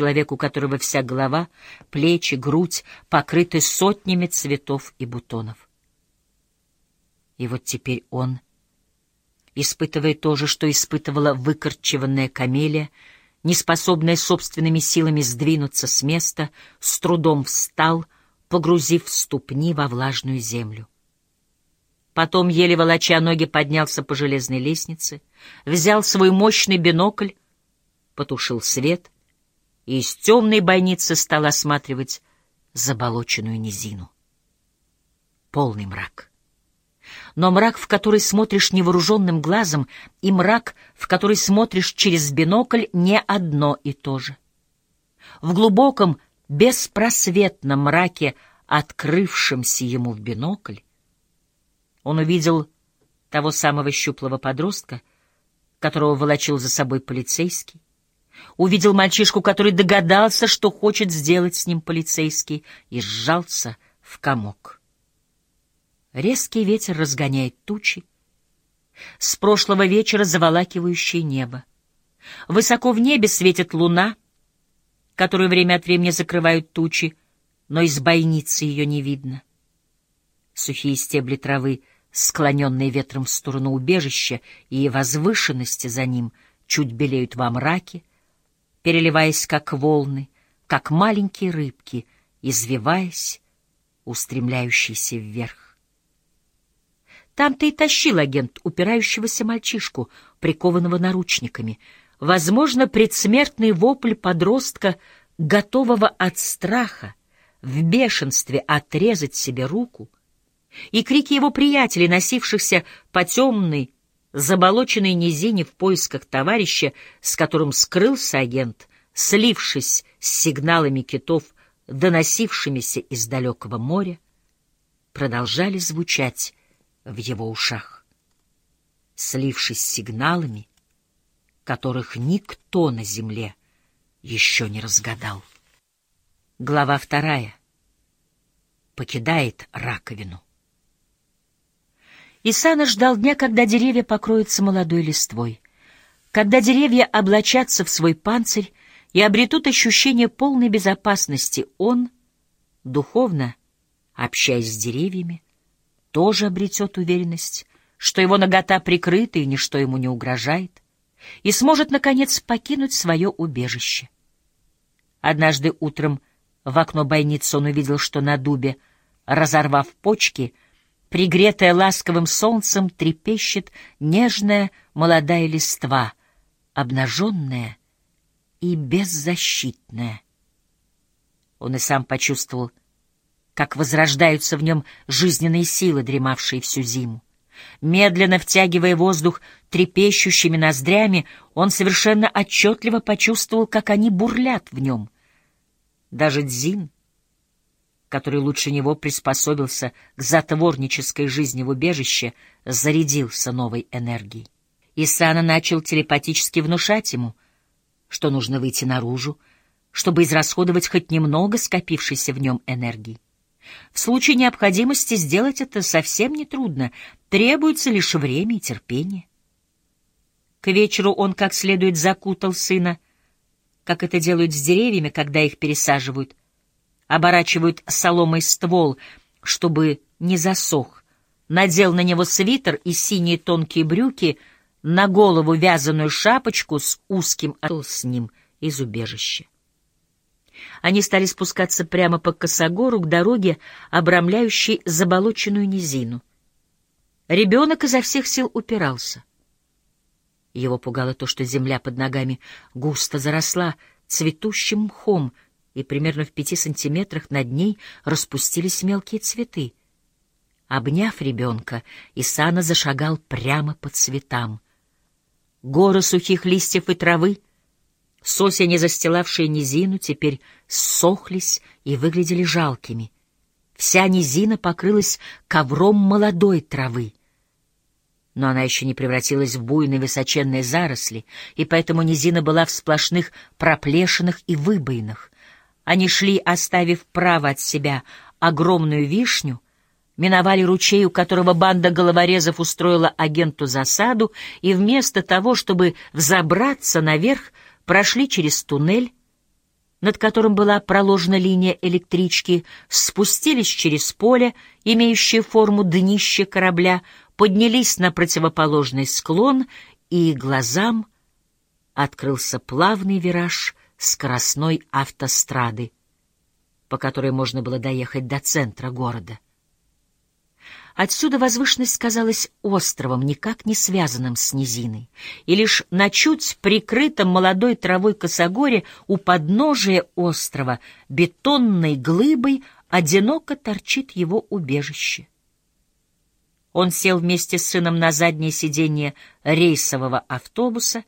человек, у которого вся голова, плечи, грудь покрыты сотнями цветов и бутонов. И вот теперь он, испытывая то же, что испытывала выкорчеванная камелия, неспособная собственными силами сдвинуться с места, с трудом встал, погрузив ступни во влажную землю. Потом, еле волоча ноги, поднялся по железной лестнице, взял свой мощный бинокль, потушил свет и из темной бойницы стал осматривать заболоченную низину. Полный мрак. Но мрак, в который смотришь невооруженным глазом, и мрак, в который смотришь через бинокль, не одно и то же. В глубоком, беспросветном мраке, открывшемся ему в бинокль, он увидел того самого щуплого подростка, которого волочил за собой полицейский, увидел мальчишку, который догадался, что хочет сделать с ним полицейский, и сжался в комок. Резкий ветер разгоняет тучи, с прошлого вечера заволакивающее небо. Высоко в небе светит луна, которую время от времени закрывают тучи, но из бойницы ее не видно. Сухие стебли травы, склоненные ветром в сторону убежища и возвышенности за ним, чуть белеют во мраке, переливаясь как волны, как маленькие рыбки, извиваясь, устремляющиеся вверх. Там-то и тащил агент упирающегося мальчишку, прикованного наручниками. Возможно, предсмертный вопль подростка, готового от страха, в бешенстве отрезать себе руку, и крики его приятелей, носившихся по темной, заболоченной низине в поисках товарища, с которым скрылся агент, слившись с сигналами китов, доносившимися из далекого моря, продолжали звучать в его ушах, слившись с сигналами, которых никто на земле еще не разгадал. Глава вторая. Покидает раковину. Исана ждал дня, когда деревья покроются молодой листвой, когда деревья облачатся в свой панцирь и обретут ощущение полной безопасности. Он, духовно, общаясь с деревьями, тоже обретет уверенность, что его нагота прикрыта и ничто ему не угрожает, и сможет, наконец, покинуть свое убежище. Однажды утром в окно бойницы он увидел, что на дубе, разорвав почки, — пригретая ласковым солнцем, трепещет нежная молодая листва, обнаженная и беззащитная. Он и сам почувствовал, как возрождаются в нем жизненные силы, дремавшие всю зиму. Медленно втягивая воздух трепещущими ноздрями, он совершенно отчетливо почувствовал, как они бурлят в нем. Даже Дзин — который лучше него приспособился к затворнической жизни в убежище, зарядился новой энергией. Исана начал телепатически внушать ему, что нужно выйти наружу, чтобы израсходовать хоть немного скопившейся в нем энергии. В случае необходимости сделать это совсем нетрудно, требуется лишь время и терпение. К вечеру он как следует закутал сына, как это делают с деревьями, когда их пересаживают, оборачивают соломой ствол, чтобы не засох, надел на него свитер и синие тонкие брюки, на голову вязаную шапочку с узким с ним из убежища. Они стали спускаться прямо по косогору к дороге, обрамляющей заболоченную низину. Ребенок изо всех сил упирался. Его пугало то, что земля под ногами густо заросла цветущим мхом — и примерно в пяти сантиметрах над ней распустились мелкие цветы. Обняв ребенка, Исана зашагал прямо по цветам. Горы сухих листьев и травы, с осени застилавшие низину, теперь ссохлись и выглядели жалкими. Вся низина покрылась ковром молодой травы. Но она еще не превратилась в буйные высоченные заросли, и поэтому низина была в сплошных проплешинах и выбоинах. Они шли, оставив право от себя огромную вишню, миновали ручей, у которого банда головорезов устроила агенту засаду, и вместо того, чтобы взобраться наверх, прошли через туннель, над которым была проложена линия электрички, спустились через поле, имеющее форму днища корабля, поднялись на противоположный склон, и глазам открылся плавный вираж скоростной автострады, по которой можно было доехать до центра города. Отсюда возвышенность казалась островом, никак не связанным с низиной, и лишь на чуть прикрытом молодой травой косогоре у подножия острова бетонной глыбой одиноко торчит его убежище. Он сел вместе с сыном на заднее сиденье рейсового автобуса,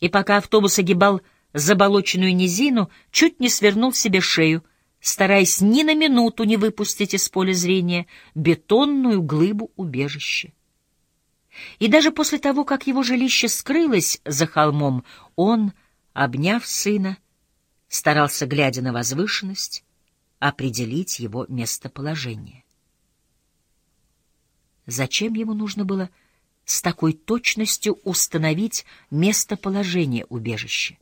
и пока автобус огибал заболоченную низину, чуть не свернул себе шею, стараясь ни на минуту не выпустить из поля зрения бетонную глыбу убежища. И даже после того, как его жилище скрылось за холмом, он, обняв сына, старался, глядя на возвышенность, определить его местоположение. Зачем ему нужно было с такой точностью установить местоположение убежища?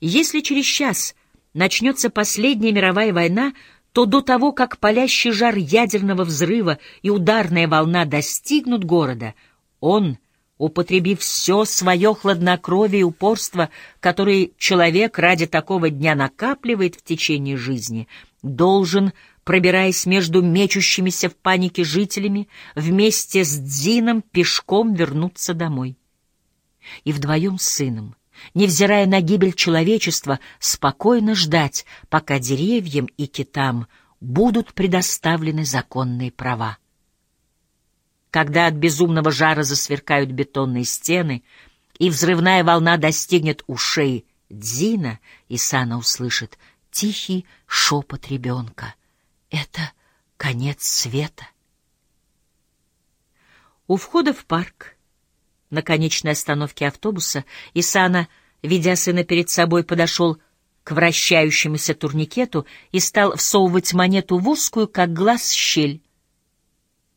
Если через час начнется последняя мировая война, то до того, как палящий жар ядерного взрыва и ударная волна достигнут города, он, употребив все свое хладнокровие и упорство, которые человек ради такого дня накапливает в течение жизни, должен, пробираясь между мечущимися в панике жителями, вместе с Дзином пешком вернуться домой. И вдвоем с сыном, невзирая на гибель человечества, спокойно ждать, пока деревьям и китам будут предоставлены законные права. Когда от безумного жара засверкают бетонные стены, и взрывная волна достигнет ушей Дзина, Исана услышит тихий шепот ребенка. Это конец света. У входа в парк на конечной остановке автобуса Исана, ведя сына перед собой, подошел к вращающемуся турникету и стал всовывать монету в узкую, как глаз, щель.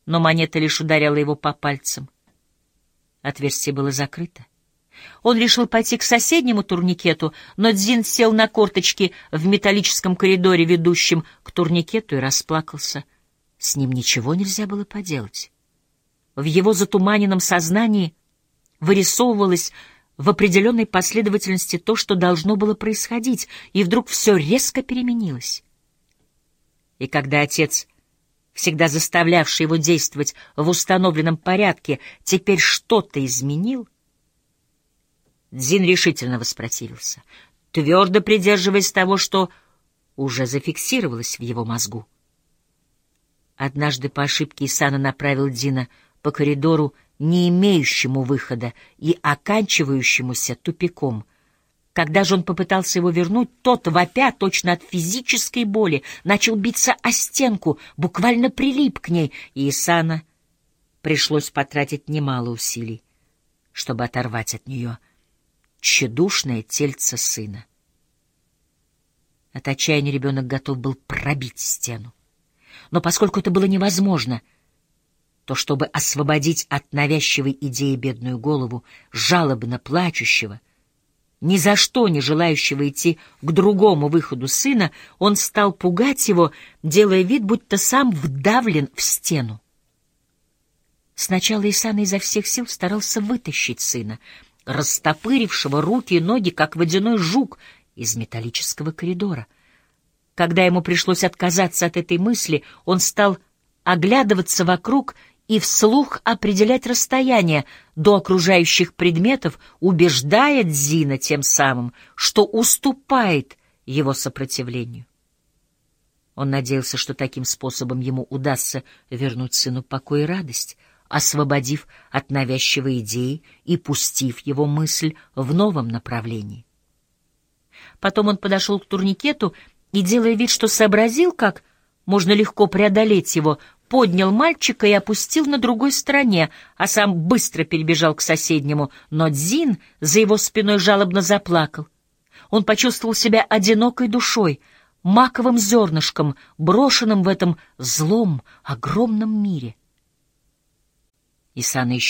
Но монета лишь ударяла его по пальцам. Отверстие было закрыто. Он решил пойти к соседнему турникету, но Дзин сел на корточки в металлическом коридоре, ведущем к турникету, и расплакался. С ним ничего нельзя было поделать. В его затуманенном сознании — вырисовывалось в определенной последовательности то, что должно было происходить, и вдруг все резко переменилось. И когда отец, всегда заставлявший его действовать в установленном порядке, теперь что-то изменил, Дзин решительно воспротивился, твердо придерживаясь того, что уже зафиксировалось в его мозгу. Однажды по ошибке Исана направил Дина по коридору, не имеющему выхода и оканчивающемуся тупиком. Когда же он попытался его вернуть, тот, вопя точно от физической боли, начал биться о стенку, буквально прилип к ней, и Исана пришлось потратить немало усилий, чтобы оторвать от нее тщедушное тельце сына. От отчаяния ребенок готов был пробить стену. Но поскольку это было невозможно — то чтобы освободить от навязчивой идеи бедную голову, жалобно плачущего, ни за что не желающего идти к другому выходу сына, он стал пугать его, делая вид, будто сам вдавлен в стену. Сначала Исана изо всех сил старался вытащить сына, растопырившего руки и ноги, как водяной жук, из металлического коридора. Когда ему пришлось отказаться от этой мысли, он стал оглядываться вокруг и вслух определять расстояние до окружающих предметов, убеждая Дзина тем самым, что уступает его сопротивлению. Он надеялся, что таким способом ему удастся вернуть сыну покой и радость, освободив от навязчивой идеи и пустив его мысль в новом направлении. Потом он подошел к турникету и, делая вид, что сообразил, как можно легко преодолеть его, поднял мальчика и опустил на другой стороне, а сам быстро перебежал к соседнему, но Дзин за его спиной жалобно заплакал. Он почувствовал себя одинокой душой, маковым зернышком, брошенным в этом злом, огромном мире. Исана еще